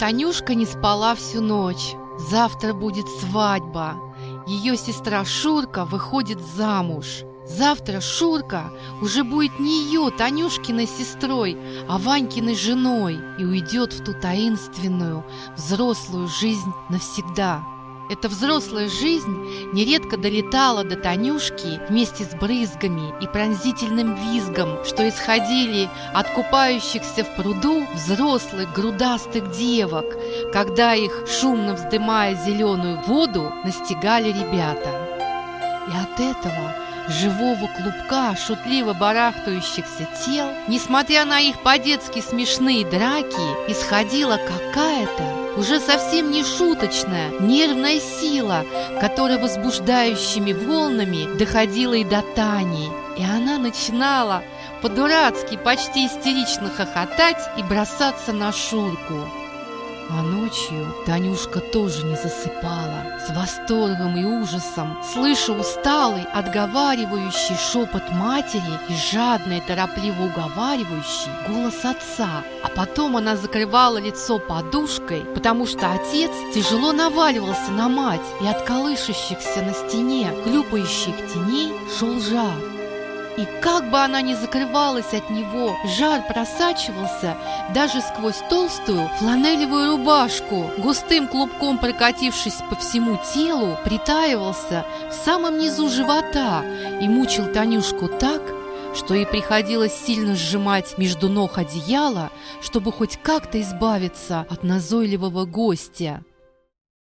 Танюшка не спала всю ночь. Завтра будет свадьба. Ее сестра Шурка выходит замуж. Завтра Шурка уже будет не ее, Танюшкиной сестрой, а Ванькиной женой и уйдет в ту таинственную, взрослую жизнь навсегда. Эта взрослая жизнь нередко долетала до Танюшки вместе с брызгами и пронзительным визгом, что исходили от купающихся в пруду взрослых грудастых девок, когда их, шумно вздымая зеленую воду, настигали ребята. И от этого живого клубка шутливо барахтающихся тел, несмотря на их по-детски смешные драки, исходила какая-то уже совсем не шуточная, нервная сила, которая возбуждающими волнами доходила и до Тани. И она начинала по-дурацки, почти истерично хохотать и бросаться на Шурку. А ночью Танюшка тоже не засыпала, с восторгом и ужасом, слыша усталый, отговаривающий шепот матери и жадный, торопливо уговаривающий голос отца. А потом она закрывала лицо подушкой, потому что отец тяжело наваливался на мать, и от колышащихся на стене хлюпающих теней шел жар. И как бы она ни закрывалась от него, жар просачивался даже сквозь толстую фланелевую рубашку, густым клубком прокатившись по всему телу, притаивался в самом низу живота и мучил Танюшку так, что ей приходилось сильно сжимать между ног одеяло, чтобы хоть как-то избавиться от назойливого гостя.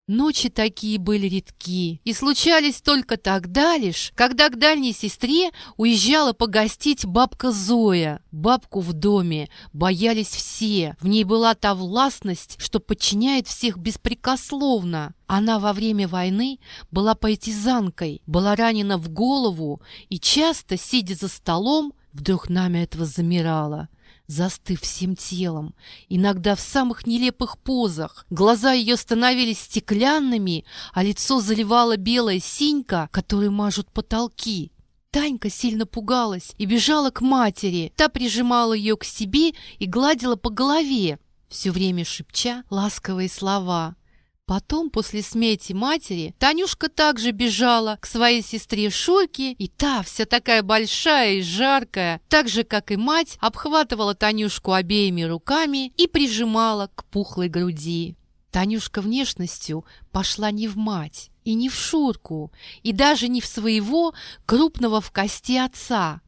Ночи такие были редки и случались только тогда лишь, когда к дальней сестре уезжала погостить бабка Зоя. Бабку в доме боялись все, в ней была та властность, что подчиняет всех беспрекословно. Она во время войны была поэтизанкой, была ранена в голову и часто, сидя за столом, вдруг нами этого замирала застыв всем телом, иногда в самых нелепых позах. Глаза ее становились стеклянными, а лицо заливала белая синька, которой мажут потолки. Танька сильно пугалась и бежала к матери. Та прижимала ее к себе и гладила по голове, все время шепча ласковые слова. Потом, после смерти матери, Танюшка также бежала к своей сестре Шурке, и та, вся такая большая и жаркая, так же, как и мать, обхватывала Танюшку обеими руками и прижимала к пухлой груди. Танюшка внешностью пошла не в мать и не в Шурку, и даже не в своего крупного в кости отца.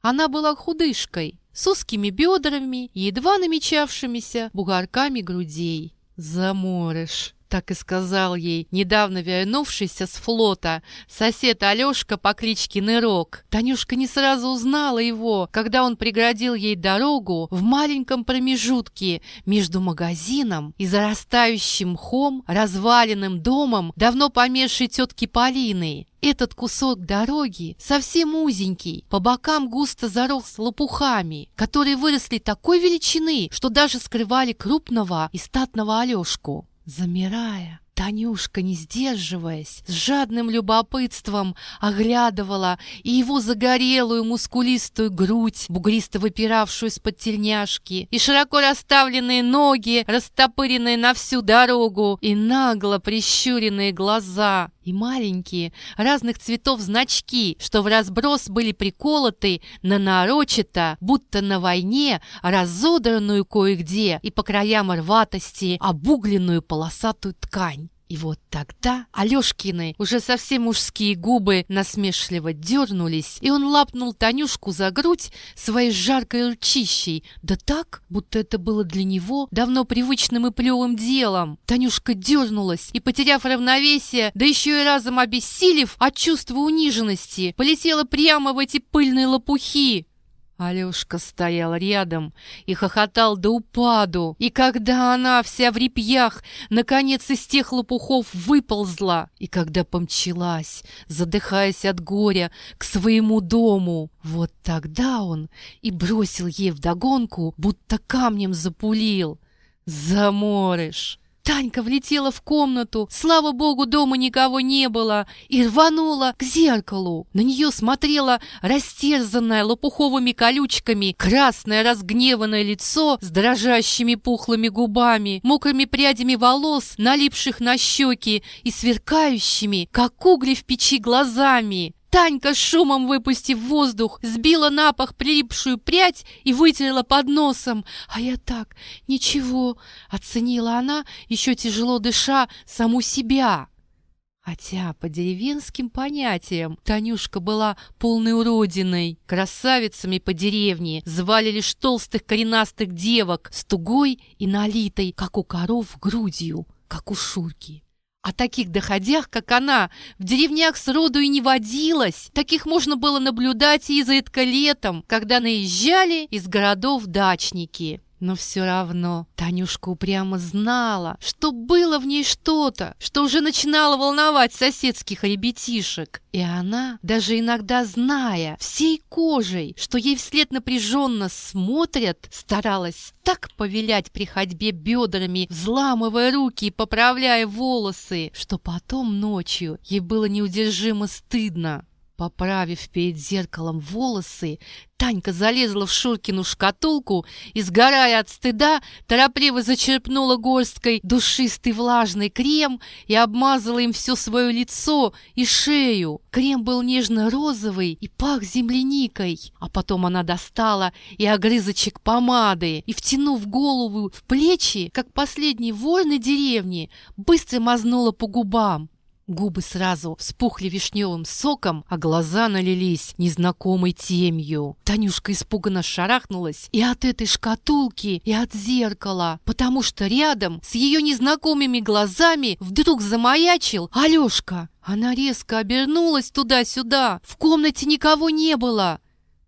Она была худышкой, с узкими бедрами и едва намечавшимися бугорками грудей. Заморыш! Так и сказал ей недавно вернувшийся с флота сосед Алешка по кличке Нырок. Танюшка не сразу узнала его, когда он преградил ей дорогу в маленьком промежутке между магазином и зарастающим мхом разваленным домом давно помершей тетки Полины. Этот кусок дороги совсем узенький, по бокам густо зарос лопухами, которые выросли такой величины, что даже скрывали крупного и статного Алешку. Замирая, Танюшка, не сдерживаясь, с жадным любопытством оглядывала и его загорелую мускулистую грудь, бугристо выпиравшую из-под тельняшки, и широко расставленные ноги, растопыренные на всю дорогу, и нагло прищуренные глаза, и маленькие разных цветов значки, что в разброс были приколоты на нарочито, будто на войне, разодранную кое-где и по краям рватости обугленную полосатую ткань. И вот тогда Алешкины уже совсем мужские губы насмешливо дернулись, и он лапнул Танюшку за грудь своей жаркой ручищей, да так, будто это было для него давно привычным и плевым делом. Танюшка дернулась и, потеряв равновесие, да еще и разом обессилев от чувства униженности, полетела прямо в эти пыльные лопухи. Алешка стоял рядом и хохотал до упаду, и когда она вся в репьях наконец из тех лопухов выползла, и когда помчалась, задыхаясь от горя, к своему дому, вот тогда он и бросил ей вдогонку, будто камнем запулил. «Заморыш!» Танька влетела в комнату, слава богу, дома никого не было, и рванула к зеркалу. На нее смотрело растерзанное лопуховыми колючками красное разгневанное лицо с дрожащими пухлыми губами, мокрыми прядями волос, налипших на щеки и сверкающими, как угли в печи, глазами. Танька, шумом выпустив воздух, сбила на пах прилипшую прядь и вытерла под носом. А я так, ничего, оценила она, еще тяжело дыша, саму себя. Хотя по деревенским понятиям Танюшка была полной уродиной. Красавицами по деревне звали лишь толстых коренастых девок с тугой и налитой, как у коров, грудью, как у Шурки. О таких доходях, как она, в деревнях сроду и не водилось. Таких можно было наблюдать изредка летом, когда наезжали из городов дачники. Но все равно Танюшка упрямо знала, что было в ней что-то, что уже начинало волновать соседских ребятишек. И она, даже иногда зная всей кожей, что ей вслед напряженно смотрят, старалась так повилять при ходьбе бедрами, взламывая руки и поправляя волосы, что потом ночью ей было неудержимо стыдно. Поправив перед зеркалом волосы, Танька залезла в Шуркину шкатулку и, сгорая от стыда, торопливо зачерпнула горсткой душистый влажный крем и обмазала им все свое лицо и шею. Крем был нежно-розовый и пах земляникой. А потом она достала и огрызочек помады и, втянув голову в плечи, как последний вор на деревне, быстро мазнула по губам. Губы сразу вспухли вишневым соком, а глаза налились незнакомой темью. Танюшка испуганно шарахнулась и от этой шкатулки, и от зеркала, потому что рядом с ее незнакомыми глазами вдруг замаячил Алешка. Она резко обернулась туда-сюда. В комнате никого не было.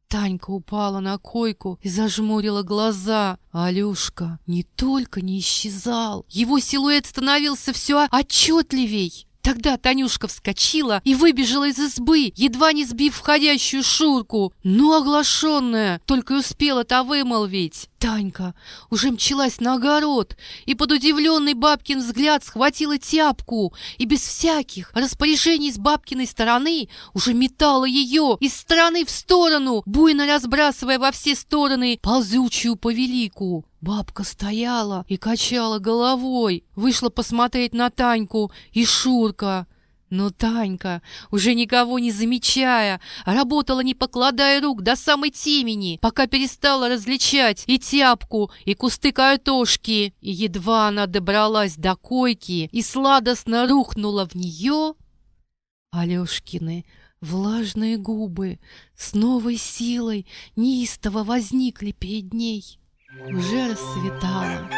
Танька упала на койку и зажмурила глаза. Алюшка не только не исчезал, его силуэт становился все отчетливей. Тогда Танюшка вскочила и выбежала из избы, едва не сбив входящую Шурку. Но оглашенная только успела-то вымолвить. Танька уже мчалась на огород и под удивленный бабкин взгляд схватила тяпку и без всяких распоряжений с бабкиной стороны уже метала ее из стороны в сторону, буйно разбрасывая во все стороны ползучую повелику. Бабка стояла и качала головой, вышла посмотреть на Таньку и Шурка. Но Танька, уже никого не замечая, работала, не покладая рук до самой темени, пока перестала различать и тяпку, и кусты картошки. И едва она добралась до койки и сладостно рухнула в нее, Алешкины влажные губы с новой силой неистово возникли перед ней. Уже рассветало.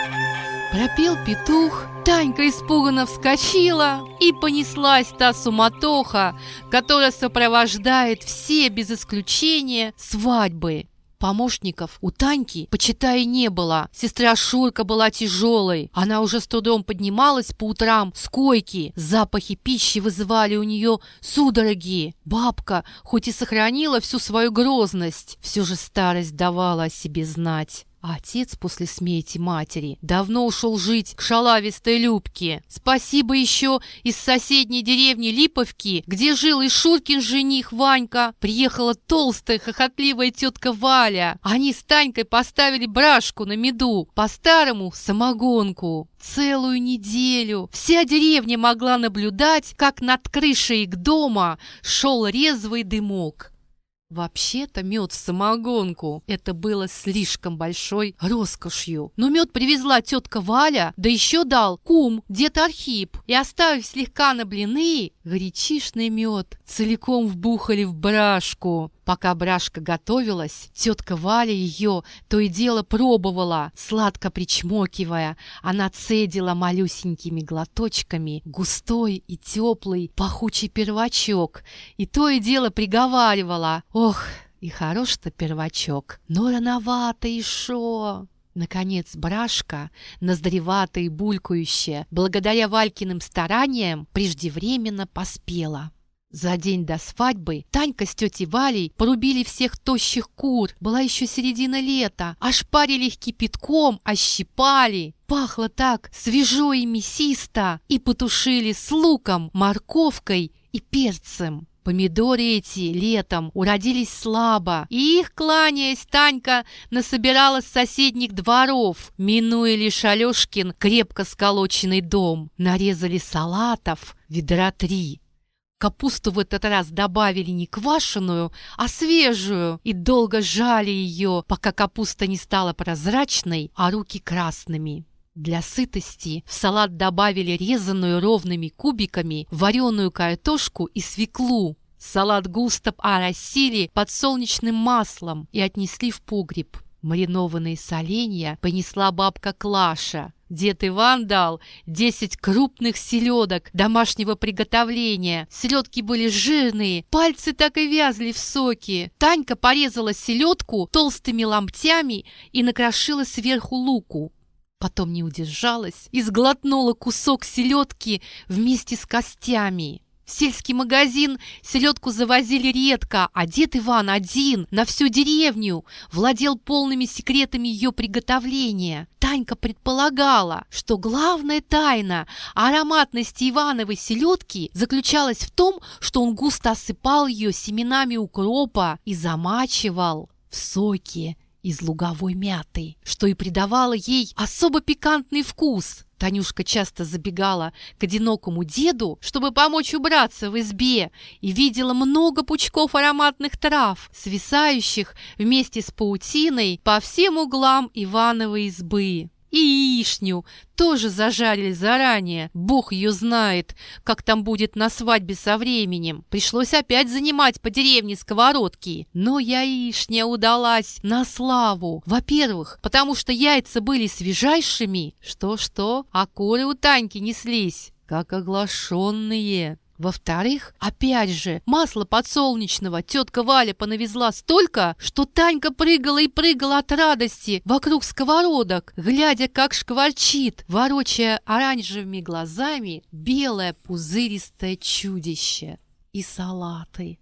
Пропел петух, Танька испуганно вскочила, и понеслась та суматоха, которая сопровождает все без исключения свадьбы. Помощников у Таньки, почитай, не было. Сестра Шурка была тяжелой. Она уже с трудом поднималась по утрам с койки. Запахи пищи вызывали у нее судороги. Бабка, хоть и сохранила всю свою грозность, все же старость давала о себе знать. А отец после смерти матери давно ушел жить к шалавистой Любке. Спасибо еще из соседней деревни Липовки, где жил и Шуркин жених Ванька. Приехала толстая, хохотливая тетка Валя. Они с Танькой поставили брашку на меду, по-старому самогонку. Целую неделю вся деревня могла наблюдать, как над крышей их дома шел резвый дымок. Вообще-то мед в самогонку это было слишком большой роскошью. Но мед привезла тетка Валя, да еще дал кум, дед Архип. И оставив слегка на блины, горячишный мед целиком вбухали в брашку. Пока брашка готовилась, тетка Валя ее то и дело пробовала, сладко причмокивая. Она цедила малюсенькими глоточками густой и теплый пахучий первачок, и то и дело приговаривала «Ох, и хорош-то первачок, но рановато еще». Наконец, брашка, ноздреватая и булькающая, благодаря Валькиным стараниям, преждевременно поспела. За день до свадьбы Танька с тетей Валей порубили всех тощих кур. Была еще середина лета. Ошпарили их кипятком, ощипали. Пахло так свежо и мясисто. И потушили с луком, морковкой и перцем. Помидоры эти летом уродились слабо, и их, кланяясь, Танька насобирала с соседних дворов, минуя лишь Алешкин крепко сколоченный дом. Нарезали салатов ведра три. Капусту в этот раз добавили не квашеную, а свежую, и долго жали ее, пока капуста не стала прозрачной, а руки красными. Для сытости в салат добавили резаную ровными кубиками вареную картошку и свеклу. Салат густо оросили подсолнечным маслом и отнесли в погреб. Маринованные соленья понесла бабка Клаша. Дед Иван дал десять крупных селедок домашнего приготовления. Селедки были жирные, пальцы так и вязли в соке. Танька порезала селедку толстыми ломтями и накрошила сверху луку. Потом не удержалась и сглотнула кусок селедки вместе с костями. В сельский магазин селедку завозили редко, а дед Иван один на всю деревню владел полными секретами ее приготовления. Танька предполагала, что главная тайна ароматности Ивановой селедки заключалась в том, что он густо осыпал ее семенами укропа и замачивал в соке из луговой мяты, что и придавало ей особо пикантный вкус. Танюшка часто забегала к одинокому деду, чтобы помочь убраться в избе, и видела много пучков ароматных трав, свисающих вместе с паутиной по всем углам Ивановой избы. И яичню тоже зажарили заранее. Бог ее знает, как там будет на свадьбе со временем. Пришлось опять занимать по деревне сковородки. Но яичня удалась на славу. Во-первых, потому что яйца были свежайшими. Что-что, а куры у Таньки неслись, как оглашенные. Во-вторых, опять же, масла подсолнечного тетка Валя понавезла столько, что Танька прыгала и прыгала от радости вокруг сковородок, глядя, как шкварчит, ворочая оранжевыми глазами белое пузыристое чудище. И салаты,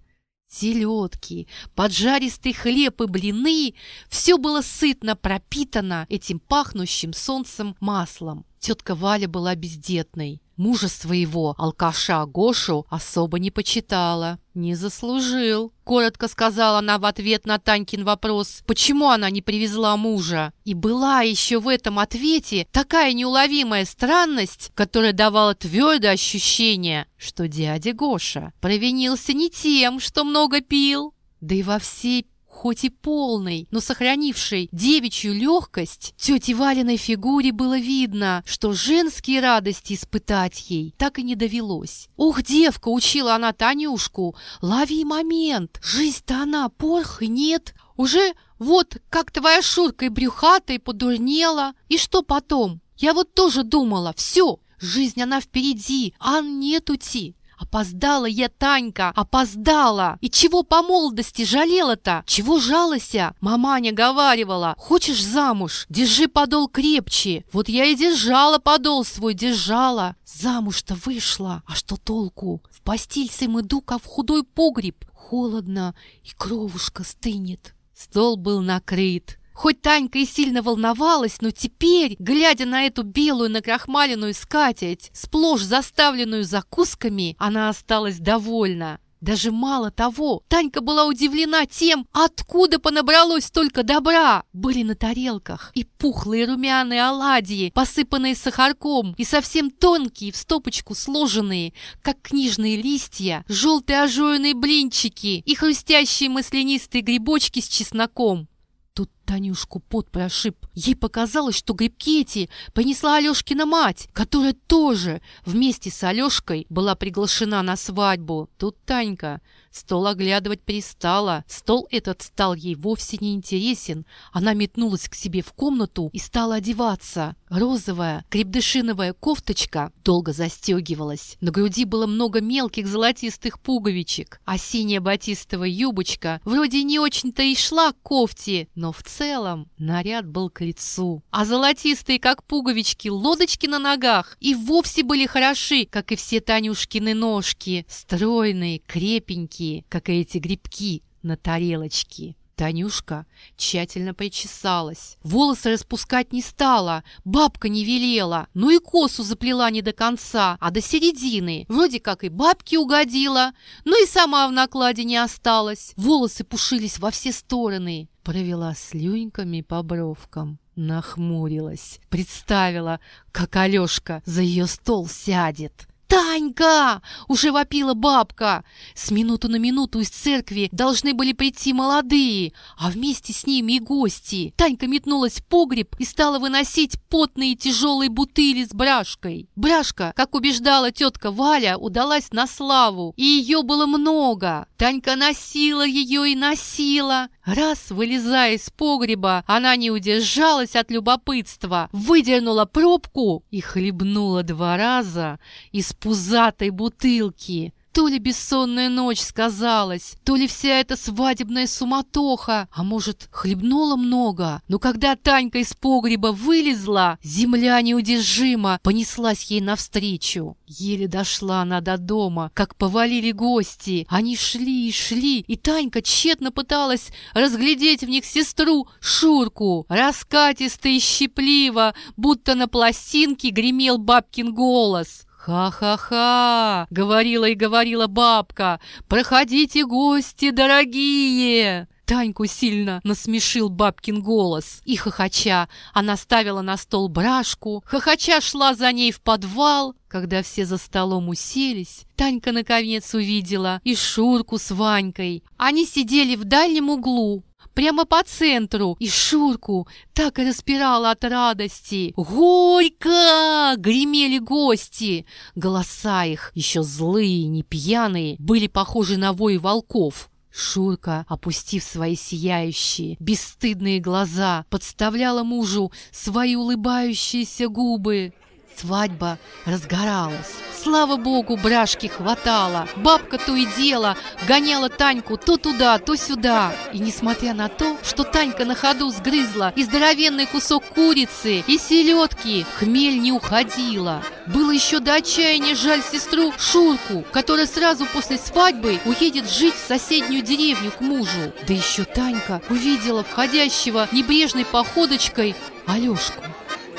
селедки, поджаристый хлеб и блины – все было сытно пропитано этим пахнущим солнцем маслом. Тетка Валя была бездетной. Мужа своего, алкаша Гошу, особо не почитала. «Не заслужил», — коротко сказала она в ответ на Танькин вопрос, почему она не привезла мужа. И была еще в этом ответе такая неуловимая странность, которая давала твердое ощущение, что дядя Гоша провинился не тем, что много пил, да и во всей хоть и полной, но сохранившей девичью легкость, тете Валиной фигуре было видно, что женские радости испытать ей так и не довелось. «Ух, девка!» — учила она Танюшку. «Лови момент! Жизнь-то она, порх нет!» Уже вот как твоя Шурка и брюхата, и подурнела. И что потом? Я вот тоже думала, все, жизнь она впереди, а нет ути. Опоздала я, Танька, опоздала! И чего по молодости жалела-то? Чего жалася? Маманя говаривала, хочешь замуж? Держи подол крепче. Вот я и держала подол свой, держала. Замуж-то вышла. А что толку? В постель с им иду, как в худой погреб. Холодно, и кровушка стынет. Стол был накрыт. Хоть Танька и сильно волновалась, но теперь, глядя на эту белую накрахмаленную скатерть, сплошь заставленную закусками, она осталась довольна. Даже мало того, Танька была удивлена тем, откуда понабралось столько добра. Были на тарелках и пухлые румяные оладьи, посыпанные сахарком, и совсем тонкие, в стопочку сложенные, как книжные листья, желтые ожоенные блинчики и хрустящие маслянистые грибочки с чесноком. Тут Танюшку пот прошиб. Ей показалось, что грибки эти понесла Алешкина мать, которая тоже вместе с Алешкой была приглашена на свадьбу. Тут Танька стол оглядывать перестала. Стол этот стал ей вовсе не интересен. Она метнулась к себе в комнату и стала одеваться. Розовая крепдышиновая кофточка долго застегивалась. На груди было много мелких золотистых пуговичек, а синяя батистовая юбочка вроде не очень-то и шла к кофте, но в целом наряд был к лицу. А золотистые, как пуговички, лодочки на ногах и вовсе были хороши, как и все Танюшкины ножки, стройные, крепенькие, как и эти грибки на тарелочке. Танюшка тщательно причесалась. Волосы распускать не стала, бабка не велела. Ну и косу заплела не до конца, а до середины. Вроде как и бабке угодила, но и сама в накладе не осталась. Волосы пушились во все стороны. Провела слюньками по бровкам. Нахмурилась, представила, как Алешка за ее стол сядет. «Танька!» — уже вопила бабка. С минуту на минуту из церкви должны были прийти молодые, а вместе с ними и гости. Танька метнулась в погреб и стала выносить потные тяжелые бутыли с брашкой. Брашка, как убеждала тетка Валя, удалась на славу, и ее было много. Танька носила ее и носила. Раз, вылезая из погреба, она не удержалась от любопытства, выдернула пробку и хлебнула два раза из пузатой бутылки. То ли бессонная ночь сказалась, то ли вся эта свадебная суматоха, а может, хлебнула много. Но когда Танька из погреба вылезла, земля неудержимо понеслась ей навстречу. Еле дошла она до дома, как повалили гости. Они шли и шли, и Танька тщетно пыталась разглядеть в них сестру Шурку. Раскатисто и щепливо, будто на пластинке гремел бабкин голос. «Ха-ха-ха!» — говорила и говорила бабка. «Проходите, гости дорогие!» Таньку сильно насмешил бабкин голос. И хохоча она ставила на стол брашку, хохоча шла за ней в подвал. Когда все за столом уселись, Танька наконец увидела и Шурку с Ванькой. Они сидели в дальнем углу, прямо по центру, и Шурку так и распирала от радости. «Горько!» — гремели гости. Голоса их, еще злые, не пьяные, были похожи на вой волков. Шурка, опустив свои сияющие, бесстыдные глаза, подставляла мужу свои улыбающиеся губы. Свадьба разгоралась. Слава богу, брашки хватало. Бабка то и дело гоняла Таньку то туда, то сюда. И несмотря на то, что Танька на ходу сгрызла и здоровенный кусок курицы, и селедки, хмель не уходила. Было еще до отчаяния жаль сестру Шурку, которая сразу после свадьбы уедет жить в соседнюю деревню к мужу. Да еще Танька увидела входящего небрежной походочкой Алешку.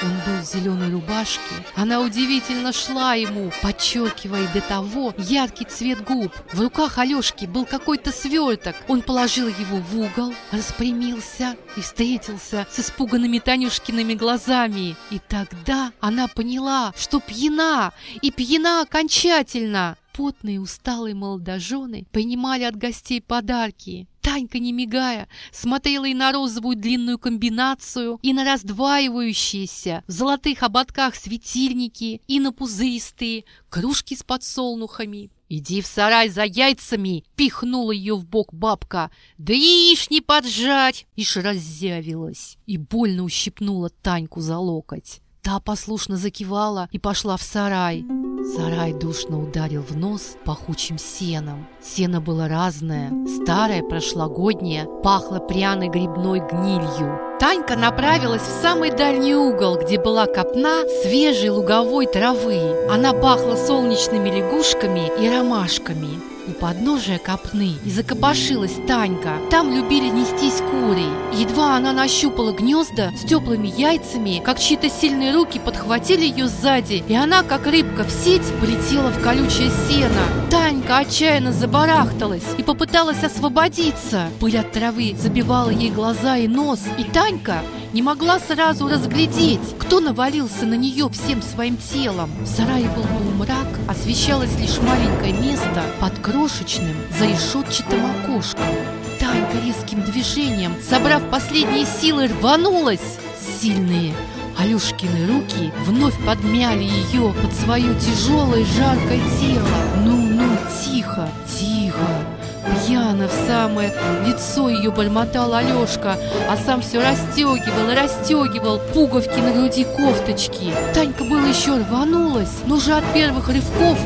Он был в зеленой рубашке. Она удивительно шла ему, подчеркивая до того яркий цвет губ. В руках Алешки был какой-то сверток. Он положил его в угол, распрямился и встретился с испуганными Танюшкиными глазами. И тогда она поняла, что пьяна, и пьяна окончательно. Потные усталые молодожены принимали от гостей подарки. Танька, не мигая, смотрела и на розовую длинную комбинацию, и на раздваивающиеся в золотых ободках светильники, и на пузыристые кружки с подсолнухами. «Иди в сарай за яйцами!» — пихнула ее в бок бабка. «Да ишь не поджать!» Ишь раззявилась и больно ущипнула Таньку за локоть. Та послушно закивала и пошла в сарай. Сарай душно ударил в нос пахучим сеном. Сено было разное, старое, прошлогоднее, пахло пряной грибной гнилью. Танька направилась в самый дальний угол, где была копна свежей луговой травы. Она пахла солнечными лягушками и ромашками. У подножия копны и закопошилась Танька. Там любили нестись куры. Едва она нащупала гнезда с теплыми яйцами, как чьи-то сильные руки подхватили ее сзади, и она, как рыбка в сеть, полетела в колючее сено. Танька отчаянно забарахталась и попыталась освободиться. Пыль от травы забивала ей глаза и нос, и Танька не могла сразу разглядеть, кто навалился на нее всем своим телом. В сарае был полумрак, освещалось лишь маленькое место под крошечным зарешетчатым окошком. Танька резким движением, собрав последние силы, рванулась. Сильные Алюшкины руки вновь подмяли ее под свое тяжелое жаркое тело. Ну-ну, тихо, тихо. Пьяно в самое лицо ее бормотал Алешка, а сам все расстегивал и расстегивал пуговки на груди кофточки. Танька было еще рванулась, но уже от первых рывков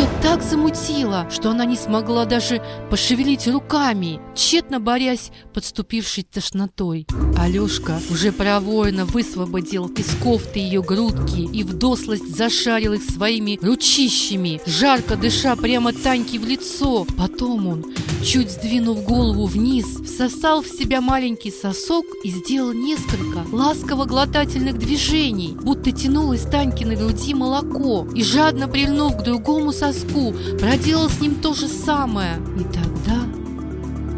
Ее так замутило, что она не смогла даже пошевелить руками, тщетно борясь подступившей тошнотой. Алешка уже проворно высвободил из кофты ее грудки и в дослость зашарил их своими ручищами, жарко дыша прямо Таньке в лицо. Потом он, чуть сдвинув голову вниз, всосал в себя маленький сосок и сделал несколько ласково-глотательных движений, будто тянулось Таньке на груди молоко, и жадно прильнув к другому соску, проделал с ним то же самое. И тогда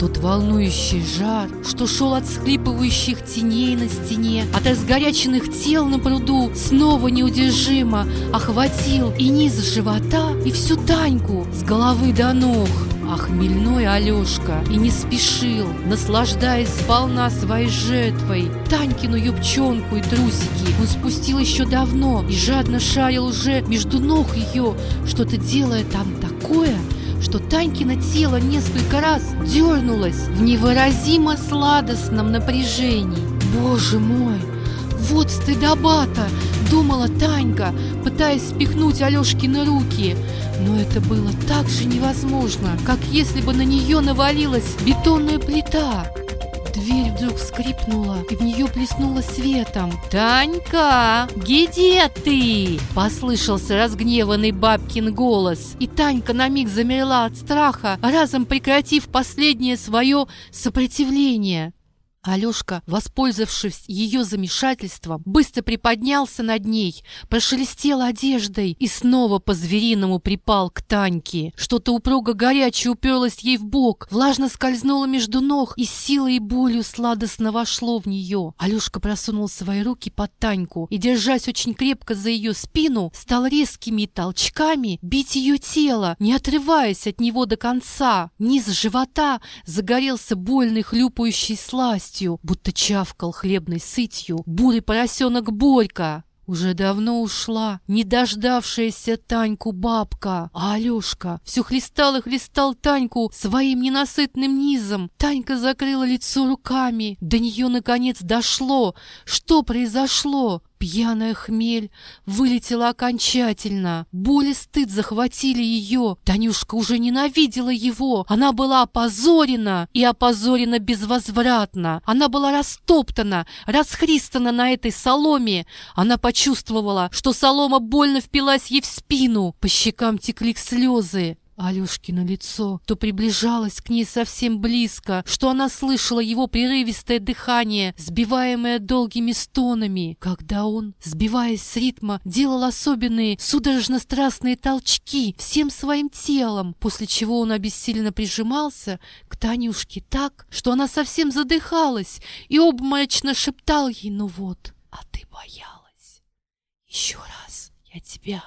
тот волнующий жар, что шел от схлипывающих теней на стене, от разгоряченных тел на пруду, снова неудержимо охватил и низ живота, и всю Таньку с головы до ног. А Алешка и не спешил, наслаждаясь сполна своей жертвой. Танькину юбчонку и трусики он спустил еще давно и жадно шарил уже между ног ее, что-то делая там такое, что Танькино тело несколько раз дернулось в невыразимо сладостном напряжении. Боже мой! Вот стыдоба-то! Думала Танька, пытаясь спихнуть Алешкины руки. Но это было так же невозможно, как если бы на нее навалилась бетонная плита. Дверь вдруг скрипнула, и в нее плеснуло светом. «Танька, где ты?» Послышался разгневанный бабкин голос, и Танька на миг замерла от страха, разом прекратив последнее свое сопротивление. Алешка, воспользовавшись ее замешательством, быстро приподнялся над ней, прошелестел одеждой и снова по-звериному припал к Таньке. Что-то упруго горячее уперлось ей в бок, влажно скользнуло между ног и силой и болью сладостно вошло в нее. Алешка просунул свои руки под Таньку и, держась очень крепко за ее спину, стал резкими толчками бить ее тело, не отрываясь от него до конца. Низ живота загорелся больной хлюпающей сластью радостью, будто чавкал хлебной сытью, бурый поросенок Борька. Уже давно ушла, не дождавшаяся Таньку бабка, а Алешка все хлестал и хлестал Таньку своим ненасытным низом. Танька закрыла лицо руками. До нее наконец дошло, что произошло. Пьяная хмель вылетела окончательно. Боль и стыд захватили ее. Танюшка уже ненавидела его. Она была опозорена и опозорена безвозвратно. Она была растоптана, расхристана на этой соломе. Она почувствовала, что солома больно впилась ей в спину. По щекам текли слезы. Алешкино лицо то приближалось к ней совсем близко, что она слышала его прерывистое дыхание, сбиваемое долгими стонами, когда он, сбиваясь с ритма, делал особенные судорожно-страстные толчки всем своим телом, после чего он обессиленно прижимался к Танюшке так, что она совсем задыхалась и обморочно шептал ей «Ну вот, а ты боялась! Еще раз я тебя!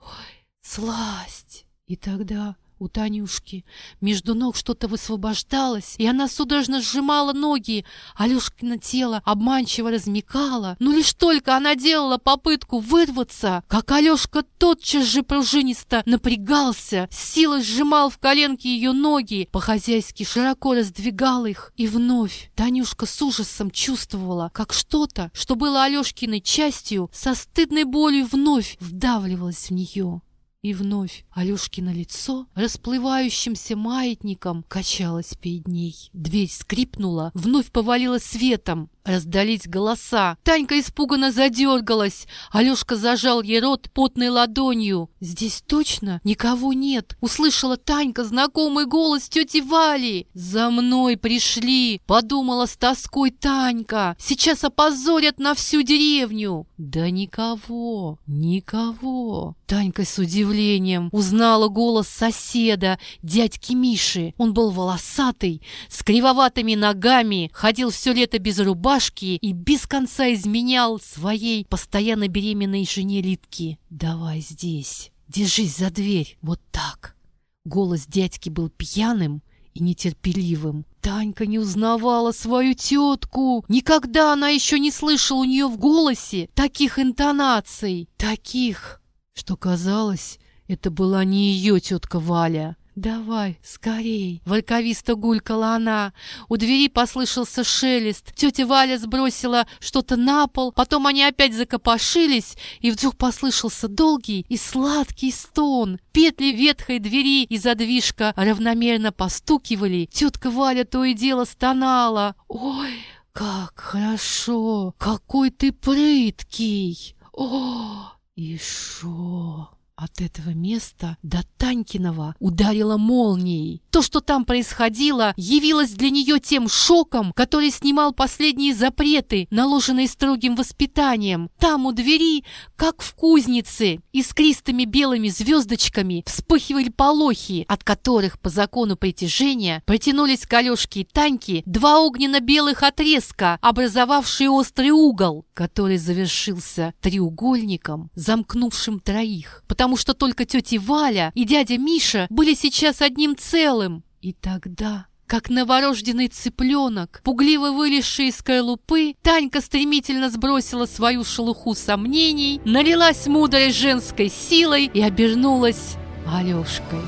Ой, сласть!» И тогда у Танюшки между ног что-то высвобождалось, и она судорожно сжимала ноги. Алешкино тело обманчиво размекало, но лишь только она делала попытку вырваться, как Алешка тотчас же пружинисто напрягался, силой сжимал в коленки ее ноги, по-хозяйски широко раздвигал их, и вновь Танюшка с ужасом чувствовала, как что-то, что было Алешкиной частью, со стыдной болью вновь вдавливалось в нее. И вновь Алешкино лицо расплывающимся маятником качалось перед ней. Дверь скрипнула, вновь повалила светом. Раздались голоса. Танька испуганно задергалась. Алешка зажал ей рот потной ладонью. «Здесь точно никого нет!» Услышала Танька знакомый голос тети Вали. «За мной пришли!» Подумала с тоской Танька. «Сейчас опозорят на всю деревню!» «Да никого! Никого!» Танька с удивлением узнала голос соседа, дядьки Миши. Он был волосатый, с кривоватыми ногами, ходил все лето без рубашки и без конца изменял своей постоянно беременной жене Литке. «Давай здесь, держись за дверь, вот так». Голос дядьки был пьяным и нетерпеливым. Танька не узнавала свою тетку. Никогда она еще не слышала у нее в голосе таких интонаций, таких что казалось, это была не ее тетка Валя. давай, скорей!» Ворковисто гулькала она. У двери послышался шелест. Тетя Валя сбросила что-то на пол. Потом они опять закопошились, и вдруг послышался долгий и сладкий стон. Петли ветхой двери и задвижка равномерно постукивали. Тетка Валя то и дело стонала. «Ой, как хорошо! Какой ты прыткий! О, и шо!» От этого места до Танькиного ударила молнией. То, что там происходило, явилось для нее тем шоком, который снимал последние запреты, наложенные строгим воспитанием. Там у двери, как в кузнице, искристыми белыми звездочками вспыхивали полохи, от которых по закону притяжения протянулись к Алешке и Таньке два огненно-белых отрезка, образовавшие острый угол, который завершился треугольником, замкнувшим троих, потому что только тетя Валя и дядя Миша были сейчас одним целым. И тогда как новорожденный цыпленок, пугливо вылезший из скорлупы, Танька стремительно сбросила свою шелуху сомнений, налилась мудрой женской силой и обернулась Алешкой.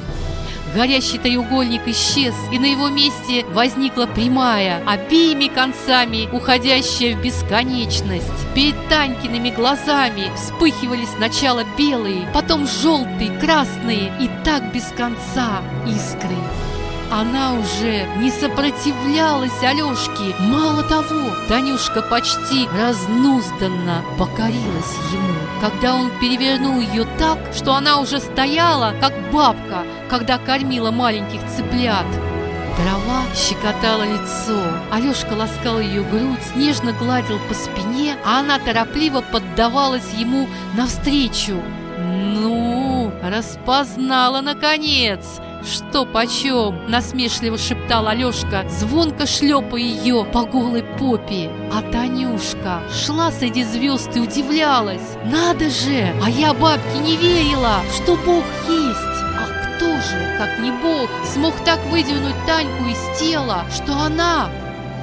Горящий треугольник исчез, и на его месте возникла прямая, обеими концами уходящая в бесконечность. Перед Танькиными глазами вспыхивали сначала белые, потом желтые, красные и так без конца искры. Она уже не сопротивлялась Алешке. Мало того, Танюшка почти разнузданно покорилась ему, когда он перевернул ее так, что она уже стояла, как бабка, когда кормила маленьких цыплят. Трава щекотала лицо. Алешка ласкал ее грудь, нежно гладил по спине, а она торопливо поддавалась ему навстречу. «Ну, распознала, наконец!» «Что почем?» – насмешливо шептал Алешка, звонко шлепая ее по голой попе. А Танюшка шла среди звезд и удивлялась. «Надо же! А я бабке не верила, что Бог есть!» А кто же, как не Бог, смог так выдернуть Таньку из тела, что она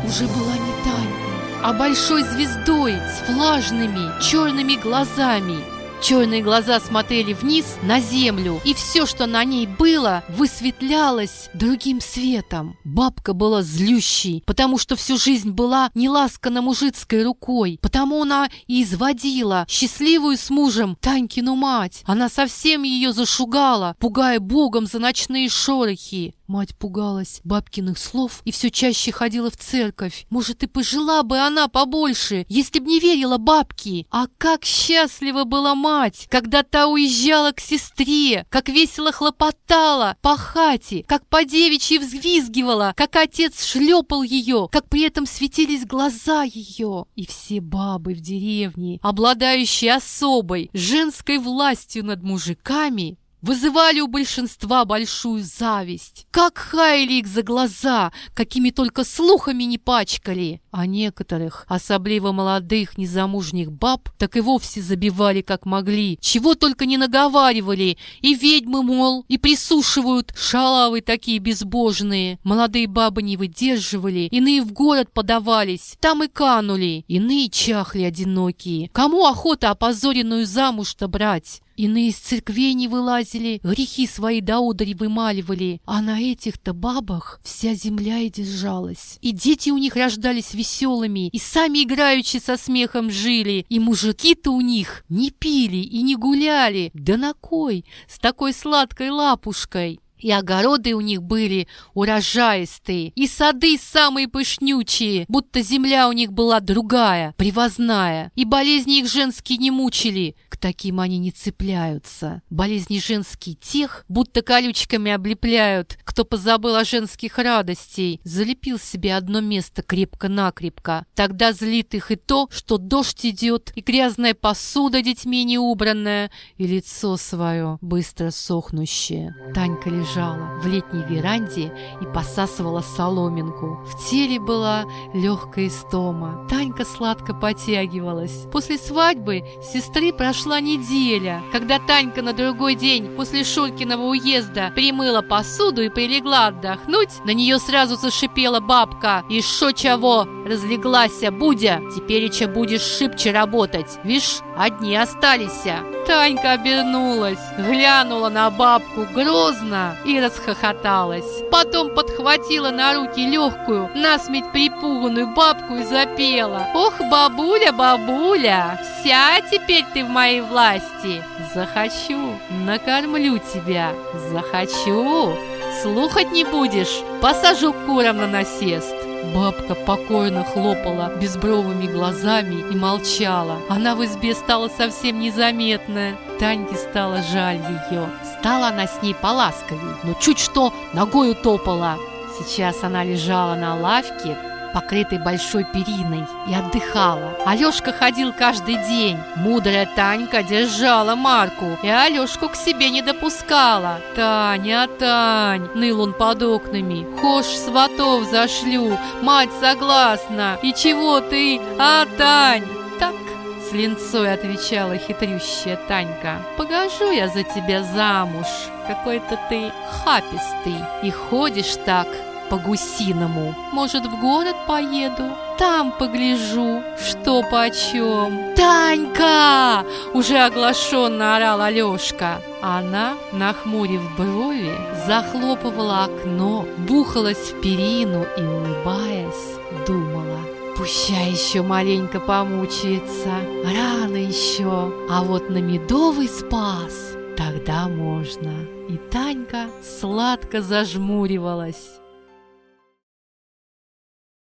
уже была не Танькой, а большой звездой с влажными черными глазами? Черные глаза смотрели вниз на землю, и все, что на ней было, высветлялось другим светом. Бабка была злющей, потому что всю жизнь была неласкана мужицкой рукой, потому она и изводила счастливую с мужем Танькину мать. Она совсем ее зашугала, пугая богом за ночные шорохи. Мать пугалась бабкиных слов и все чаще ходила в церковь. Может, и пожила бы она побольше, если б не верила бабке. А как счастлива была мать, когда та уезжала к сестре, как весело хлопотала по хате, как по девичьи взвизгивала, как отец шлепал ее, как при этом светились глаза ее. И все бабы в деревне, обладающие особой женской властью над мужиками, вызывали у большинства большую зависть. Как хаяли их за глаза, какими только слухами не пачкали. А некоторых, особливо молодых незамужних баб, так и вовсе забивали как могли. Чего только не наговаривали. И ведьмы, мол, и присушивают шалавы такие безбожные. Молодые бабы не выдерживали, иные в город подавались, там и канули. Иные чахли одинокие. Кому охота опозоренную замуж-то брать? Иные из церквей не вылазили, грехи свои до удари вымаливали, а на этих-то бабах вся земля и держалась. И дети у них рождались веселыми, и сами играючи со смехом жили, и мужики-то у них не пили и не гуляли. Да на кой? С такой сладкой лапушкой. И огороды у них были урожаистые, и сады самые пышнючие, будто земля у них была другая, привозная, и болезни их женские не мучили, к таким они не цепляются. Болезни женские тех, будто колючками облепляют, кто позабыл о женских радостей, залепил себе одно место крепко-накрепко. Тогда злит их и то, что дождь идет, и грязная посуда детьми не убранная, и лицо свое быстро сохнущее. Танька лежит лежала в летней веранде и посасывала соломинку. В теле была легкая истома. Танька сладко потягивалась. После свадьбы сестры прошла неделя. Когда Танька на другой день после Шуркиного уезда примыла посуду и прилегла отдохнуть, на нее сразу зашипела бабка. «И шо чего? Разлеглася, Будя! Теперь еще будешь шибче работать. Вишь, одни остались. Танька обернулась, глянула на бабку грозно и расхохоталась. Потом подхватила на руки легкую, насмерть припуганную бабку и запела. «Ох, бабуля, бабуля, вся теперь ты в моей власти. Захочу, накормлю тебя, захочу, слухать не будешь, посажу курам на насест». Бабка покойно хлопала безбровыми глазами и молчала. Она в избе стала совсем незаметная. Таньке стало жаль ее. Стала она с ней поласковей, но чуть что ногою топала. Сейчас она лежала на лавке, покрытой большой периной, и отдыхала. Алешка ходил каждый день. Мудрая Танька держала Марку, и Алешку к себе не допускала. «Таня, Тань!» — ныл он под окнами. «Хошь сватов зашлю, мать согласна. И чего ты, а, Тань?» «Так, с линцой отвечала хитрющая Танька. «Погожу я за тебя замуж, какой-то ты хапистый, и ходишь так, по-гусиному. Может, в город поеду? Там погляжу, что почем. «Танька!» — уже оглашенно орал Алешка. Она, нахмурив брови, захлопывала окно, бухалась в перину и, улыбаясь, думала. Пущай еще маленько помучается, рано еще, а вот на медовый спас тогда можно. И Танька сладко зажмуривалась.